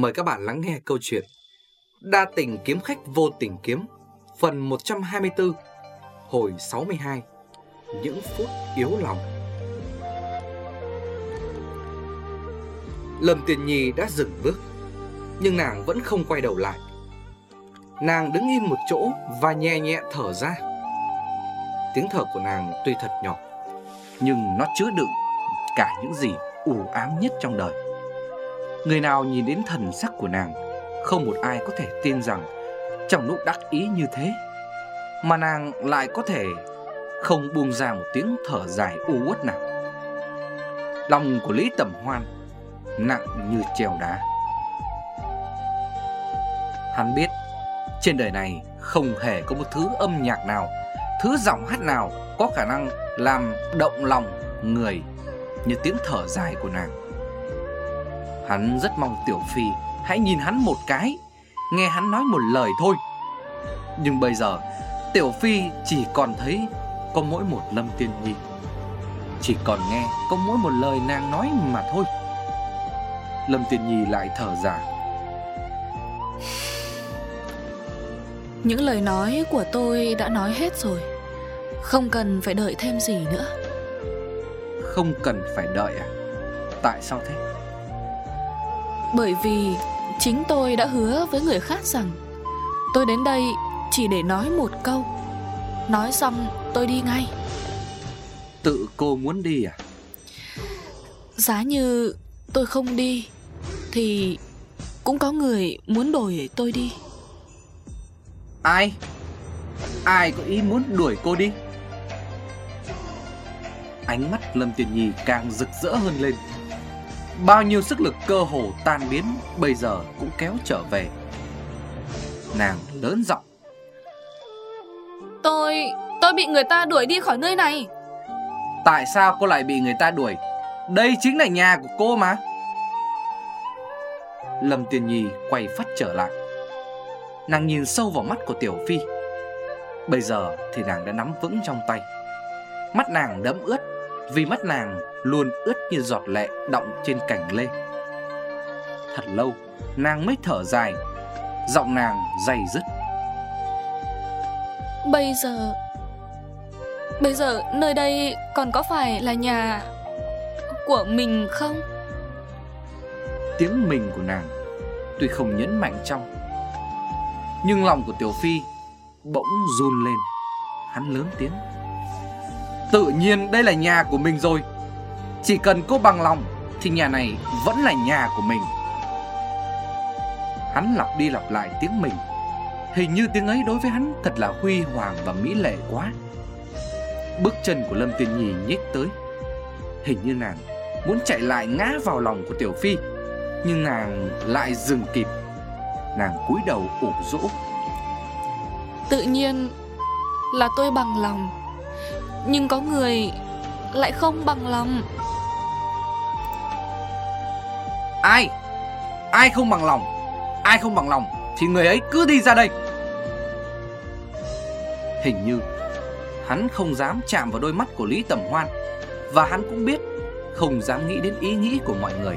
mời các bạn lắng nghe câu chuyện Đa tình kiếm khách vô tình kiếm, Phần 124 Hồi 62 Những phút yếu lòng. Lâm Tiền Nhi đã dừng bước, Nhưng nàng vẫn không quay đầu lại. Nàng đứng im một chỗ và nhẹ nhẹ thở ra. Tiếng thở của nàng tuy thật nhỏ, Nhưng nó chứa đựng cả những gì u ám nhất trong đời. Người nào nhìn đến thần sắc của nàng, Không một ai có thể tin rằng Trong lúc đắc ý như thế, Mà nàng lại có thể Không buông ra một tiếng thở dài u uất nào. Lòng của Lý Tẩm Hoan Nặng như treo đá. Hắn biết Trên đời này không hề có một thứ âm nhạc nào, Thứ giọng hát nào Có khả năng làm động lòng người Như tiếng thở dài của nàng. Hắn rất mong Tiểu Phi hãy nhìn hắn một cái, nghe hắn nói một lời thôi. Nhưng bây giờ, Tiểu Phi chỉ còn thấy có mỗi một Lâm Tiên Nhi. Chỉ còn nghe có mỗi một lời nàng nói mà thôi. Lâm Tiên Nhi lại thở dài. Những lời nói của tôi đã nói hết rồi Không cần phải đợi thêm gì nữa Không cần phải đợi à Tại sao thế bởi vì chính tôi đã hứa với người khác rằng Tôi đến đây chỉ để nói một câu Nói xong tôi đi ngay Tự cô muốn đi à? Giá như tôi không đi Thì cũng có người muốn đuổi tôi đi Ai? Ai có ý muốn đuổi cô đi? Ánh mắt Lâm Tiền Nhi càng rực rỡ hơn lên Bao nhiêu sức lực cơ hồ tan biến Bây giờ cũng kéo trở về. Nàng lớn giọng. Tôi... tôi bị người ta đuổi đi khỏi nơi này. Tại sao cô lại bị người ta đuổi? Đây chính là nhà của cô mà. Lâm Tiên Nhi quay phát trở lại. Nàng nhìn sâu vào mắt của Tiểu Phi. Bây giờ thì nàng đã nắm vững trong tay. Mắt nàng đẫm ướt Vì mắt nàng luôn ướt như giọt lệ đọng trên cành lê. Thật lâu, nàng mới thở dài, giọng nàng dày dứt. Bây giờ, bây giờ nơi đây còn có phải là nhà của mình không? Tiếng mình của nàng tuy không nhấn mạnh trong, nhưng lòng của Tiểu Phi bỗng run lên. Hắn lớn tiếng. Tự nhiên đây là nhà của mình rồi. Chỉ cần cô bằng lòng, Thì nhà này vẫn là nhà của mình. Hắn lặp đi lặp lại tiếng mình. Hình như tiếng ấy đối với hắn thật là huy hoàng và mỹ lệ quá. Bước chân của Lâm Tiên Nhi nhích tới. Hình như nàng muốn chạy lại ngã vào lòng của Tiểu Phi, Nhưng nàng lại dừng kịp. Nàng cúi đầu ủ rũ. Tự nhiên là tôi bằng lòng, Nhưng có người lại không bằng lòng. Ai? Ai không bằng lòng? Ai không bằng lòng Thì người ấy cứ đi ra đây. Hình như Hắn không dám chạm vào đôi mắt của Lý Tầm Hoan Và hắn cũng biết Không dám nghĩ đến ý nghĩ của mọi người.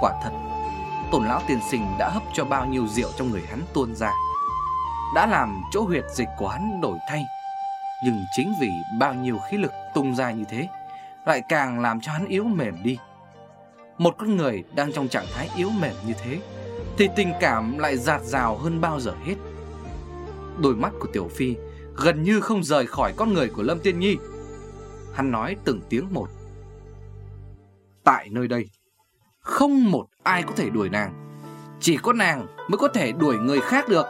Quả thật Tổn lão tiên sinh đã hấp cho bao nhiêu rượu trong người hắn tuôn ra, Đã làm chỗ huyệt dịch của hắn đổi thay. Nhưng chính vì bao nhiêu khí lực tung ra như thế, Lại càng làm cho hắn yếu mềm đi một con người đang trong trạng thái yếu mềm như thế, Thì tình cảm lại giạt rào hơn bao giờ hết. Đôi mắt của Tiểu Phi gần như không rời khỏi con người của Lâm Tiên Nhi. Hắn nói từng tiếng một. Tại nơi đây, Không một ai có thể đuổi nàng. Chỉ có nàng mới có thể đuổi người khác được.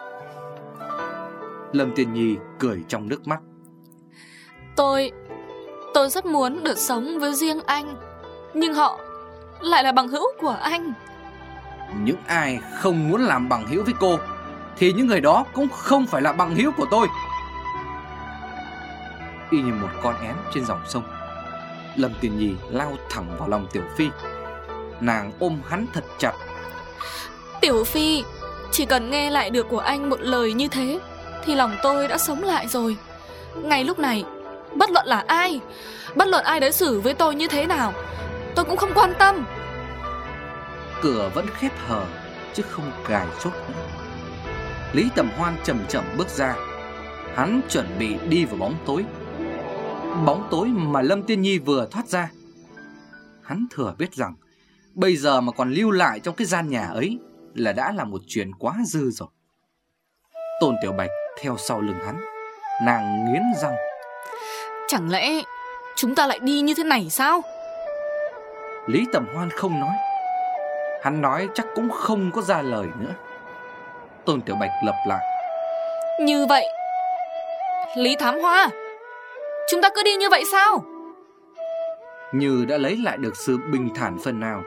Lâm Tiên Nhi cười trong nước mắt. Tôi Tôi rất muốn được sống với riêng anh, Nhưng họ lại là bằng hữu của anh. Những ai không muốn làm bằng hữu với cô Thì những người đó cũng không phải là bằng hữu của tôi. Y như một con én trên dòng sông. Lâm Tiền Nhi lao thẳng vào lòng Tiểu Phi. Nàng ôm hắn thật chặt. Tiểu Phi Chỉ cần nghe lại được của anh một lời như thế Thì lòng tôi đã sống lại rồi. Ngay lúc này Bất luận là ai Bất luận ai đối xử với tôi như thế nào Tôi cũng không quan tâm. Cửa vẫn khép hờ chứ không cài chốt. Nữa Lý Tầm Hoan chậm chậm bước ra. Hắn chuẩn bị đi vào bóng tối. Bóng tối mà Lâm Tiên Nhi vừa thoát ra. Hắn thừa biết rằng Bây giờ mà còn lưu lại trong cái gian nhà ấy Là đã là một chuyện quá dư rồi. Tôn Tiểu Bạch theo sau lưng hắn. Nàng nghiến răng. Chẳng lẽ chúng ta lại đi như thế này sao Lý Tầm Hoan không nói. Hắn nói chắc cũng không có ra lời nữa. Tôn Tiểu Bạch lập lại. Như vậy Lý Thám Hoa Chúng ta cứ đi như vậy sao? Như đã lấy lại được sự bình thản phần nào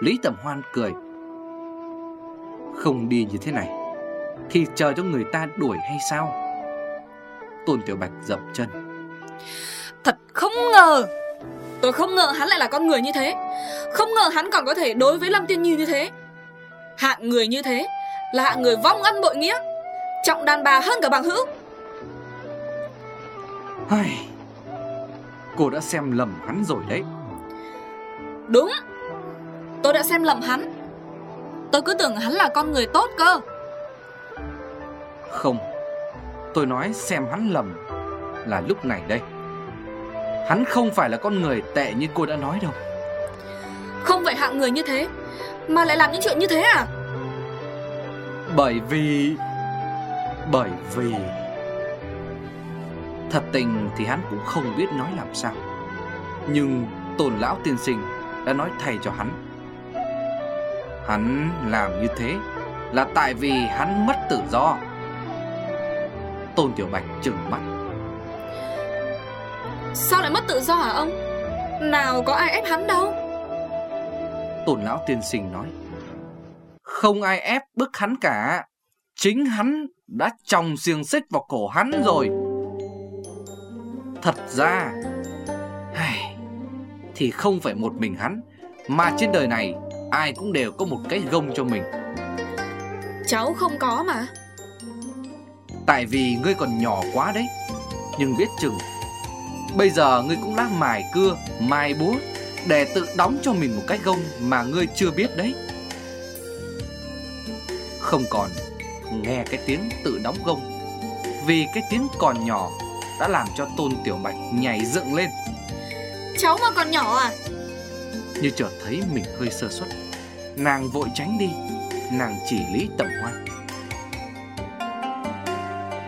Lý Tầm Hoan cười. Không đi như thế này Thì chờ cho người ta đuổi hay sao? Tôn Tiểu Bạch dậm chân. Thật không ngờ Tôi không ngờ hắn lại là con người như thế. Không ngờ hắn còn có thể đối với Lâm Tiên Nhi như thế. Hạng người như thế Là hạng người vong ân bội nghĩa Trọng đàn bà hơn cả bằng hữu. Ai... Cô đã xem lầm hắn rồi đấy. Đúng Tôi đã xem lầm hắn. Tôi cứ tưởng hắn là con người tốt cơ. Không Tôi nói xem hắn lầm Là lúc này đây Hắn không phải là con người tệ như cô đã nói đâu. Không phải hạng người như thế Mà lại làm những chuyện như thế à? Bởi vì Bởi vì Thật tình thì hắn cũng không biết nói làm sao. Nhưng tồn lão tiên sinh đã nói thay cho hắn. Hắn làm như thế là tại vì hắn mất tự do. Tôn Tiểu Bạch trừng mắt Sao lại mất tự do hả ông? Nào có ai ép hắn đâu. Tôn Lão Tiên Sinh nói Không ai ép bức hắn cả. Chính hắn đã trồng xiềng xích vào cổ hắn rồi. Thật ra Thì không phải một mình hắn Mà trên đời này Ai cũng đều có một cái gông cho mình. Cháu không có mà. Tại vì ngươi còn nhỏ quá đấy Nhưng biết chừng Bây giờ ngươi cũng đã mài cưa Mài búa Để tự đóng cho mình một cái gông Mà ngươi chưa biết đấy. Không còn Nghe cái tiếng tự đóng gông Vì cái tiếng còn nhỏ Đã làm cho Tôn Tiểu Bạch nhảy dựng lên. Cháu mà còn nhỏ à? Như chợt thấy mình hơi sơ suất Nàng vội tránh đi Nàng chỉ Lý Tầm Hoan.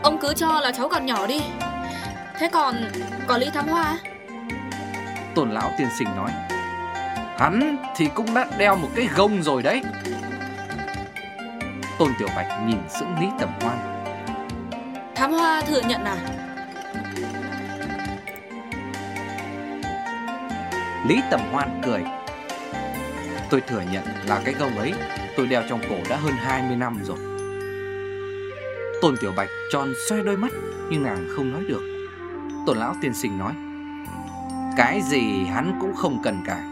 Ông cứ cho là cháu còn nhỏ đi Thế còn Còn Lý Thám Hoa? Tôn Lão tiên sinh nói Hắn thì cũng đã đeo một cái gông rồi đấy. Tôn Tiểu Bạch nhìn sững Lý Tầm Hoan. Thám Hoa thừa nhận à? Lý Tầm Hoan cười. Tôi thừa nhận là cái gông ấy Tôi đeo trong cổ đã hơn 20 năm rồi. Tôn Tiểu Bạch tròn xoay đôi mắt Nhưng nàng không nói được Tôn Lão tiên sinh nói, Cái gì hắn cũng không cần cả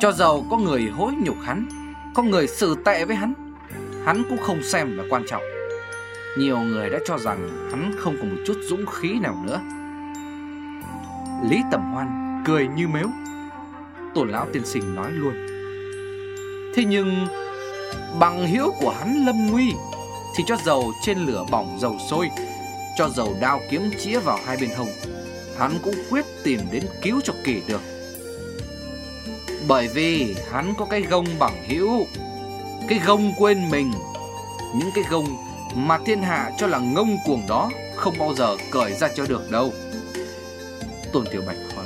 Cho dầu có người hối nhục hắn, Có người xử tệ với hắn Hắn cũng không xem là quan trọng. Nhiều người đã cho rằng Hắn không có một chút dũng khí nào nữa. Lý Tầm Hoan cười như mếu. Tôn Lão tiên sinh nói luôn, Thế nhưng Bằng hiếu của hắn lâm nguy Thì cho dầu trên lửa bỏng dầu sôi cho dầu đao kiếm chĩa vào hai bên hông. Hắn cũng quyết tìm đến cứu cho kỳ được. Bởi vì hắn có cái gông bằng hữu Cái gông quên mình Những cái gông mà thiên hạ cho là ngông cuồng đó Không bao giờ cởi ra cho được đâu. Tôn Tiểu Bạch hỏi.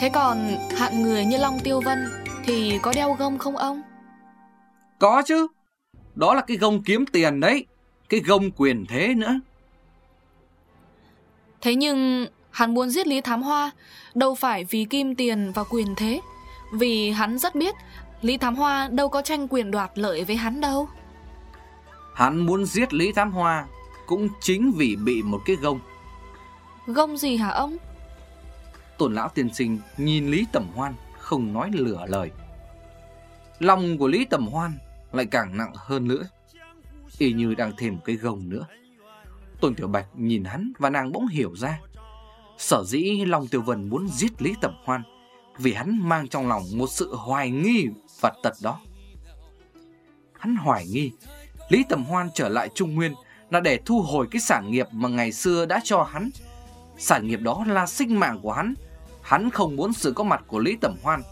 Thế còn hạng người như Long Tiêu Vân Thì có đeo gông không ông? Có chứ. Đó là cái gông kiếm tiền đấy. Cái gông quyền thế nữa Thế nhưng hắn muốn giết Lý Thám Hoa Đâu phải vì kim tiền và quyền thế. Vì hắn rất biết Lý Thám Hoa đâu có tranh quyền đoạt lợi với hắn đâu. Hắn muốn giết Lý Thám Hoa Cũng chính vì bị một cái gông. Gông gì hả ông? Tôn lão tiên sinh nhìn Lý Tầm Hoan Không nói lửa lời. Lòng của Lý Tầm Hoan Lại càng nặng hơn nữa. Y như đang thêm một cái gông nữa Tôn Tiểu Bạch nhìn hắn Và nàng bỗng hiểu ra. Sở dĩ Long Tiểu Vân muốn giết Lý Tầm Hoan, Vì hắn mang trong lòng một sự hoài nghi và tật đó. Hắn hoài nghi, Lý Tầm Hoan trở lại Trung Nguyên Là để thu hồi cái sản nghiệp mà ngày xưa đã cho hắn. Sản nghiệp đó là sinh mạng của hắn. Hắn không muốn sự có mặt của Lý Tầm Hoan.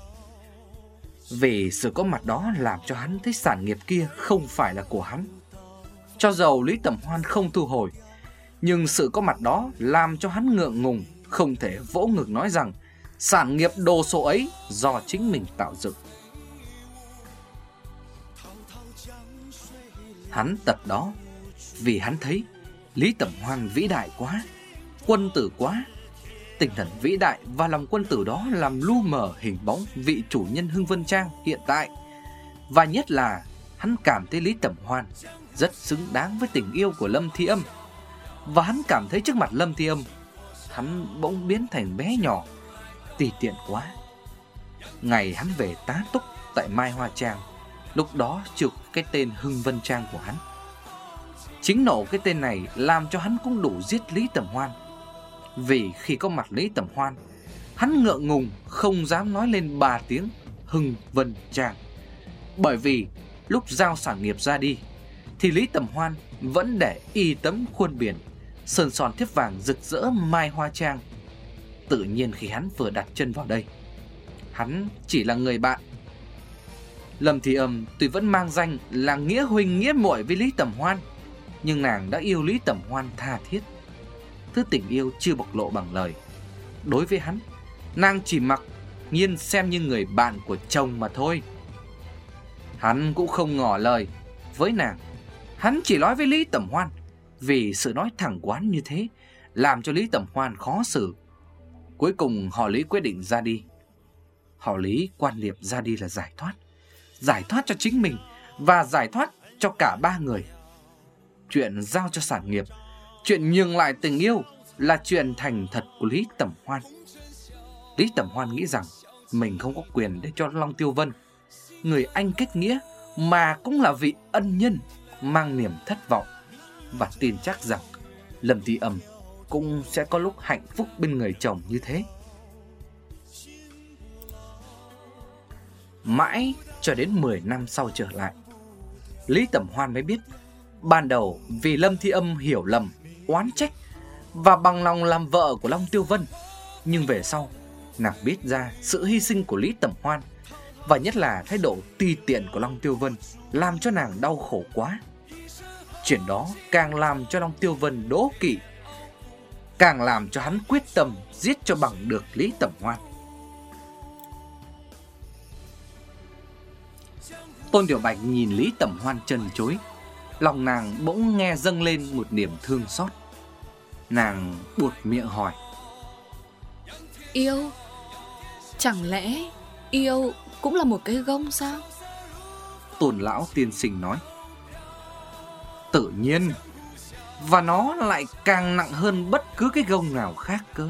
Vì sự có mặt đó làm cho hắn thấy sản nghiệp kia không phải là của hắn. Cho dầu Lý Tầm Hoan không thu hồi nhưng sự có mặt đó làm cho hắn ngượng ngùng Không thể vỗ ngực nói rằng Sản nghiệp đồ sộ ấy do chính mình tạo dựng Hắn tập đó vì hắn thấy Lý Tẩm Hoan vĩ đại quá, quân tử quá. Tinh thần vĩ đại và lòng quân tử đó làm lu mờ hình bóng vị chủ nhân Hưng Vân Trang hiện tại. Và nhất là hắn cảm thấy Lý Tẩm Hoan rất xứng đáng với tình yêu của Lâm Thi Âm. Và hắn cảm thấy trước mặt Lâm Thi Âm, hắn bỗng biến thành bé nhỏ, tùy tiện quá. Ngày hắn về tá túc tại Mai Hoa Trang, lúc đó trực cái tên Hưng Vân Trang của hắn. Chính nổ cái tên này làm cho hắn cũng đủ giết Lý Tầm Hoan. Vì khi có mặt Lý Tầm Hoan, hắn ngượng ngùng không dám nói lên ba tiếng Hưng Vân Trang. Bởi vì lúc giao sản nghiệp ra đi, thì Lý Tầm Hoan vẫn để y tấm khuôn biển, sơn son thiếp vàng rực rỡ mai hoa trang. Tự nhiên khi hắn vừa đặt chân vào đây, hắn chỉ là người bạn Lâm Thị Âm tuy vẫn mang danh là nghĩa huynh nghĩa muội với Lý Tầm Hoan, nhưng nàng đã yêu Lý Tầm Hoan tha thiết. Thứ tình yêu chưa bộc lộ bằng lời. Đối với hắn, nàng chỉ mặc nhiên xem như người bạn của chồng mà thôi. Hắn cũng không ngỏ lời với nàng. Hắn chỉ nói với Lý Tầm Hoan vì sự nói thẳng quán như thế làm cho Lý Tầm Hoan khó xử. Cuối cùng họ Lý quyết định ra đi. Họ Lý quan niệm ra đi là giải thoát giải thoát cho chính mình và giải thoát cho cả ba người. Chuyện giao cho sản nghiệp, chuyện nhường lại tình yêu là chuyện thành thật của Lý Tẩm Hoan. Lý Tẩm Hoan nghĩ rằng mình không có quyền để cho Long Tiêu Vân, người anh kết nghĩa mà cũng là vị ân nhân mang niềm thất vọng và tin chắc rằng Lâm Thị Âm cũng sẽ có lúc hạnh phúc bên người chồng như thế. Mãi cho đến 10 năm sau trở lại. Lý Tẩm Hoan mới biết, ban đầu vì Lâm Thi Âm hiểu lầm, oán trách và bằng lòng làm vợ của Long Tiêu Vân. Nhưng về sau, nàng biết ra sự hy sinh của Lý Tẩm Hoan và nhất là thái độ ti tiện của Long Tiêu Vân làm cho nàng đau khổ quá. Chuyện đó càng làm cho Long Tiêu Vân đố kỵ, càng làm cho hắn quyết tâm giết cho bằng được Lý Tẩm Hoan. Tôn Tiểu Bạch nhìn Lý Tẩm Hoan chân chối. Lòng nàng bỗng nghe dâng lên một niềm thương xót. Nàng buột miệng hỏi. Yêu Chẳng lẽ yêu cũng là một cái gông sao? Tôn Lão tiên sinh nói Tự nhiên. Và nó lại càng nặng hơn bất cứ cái gông nào khác cơ.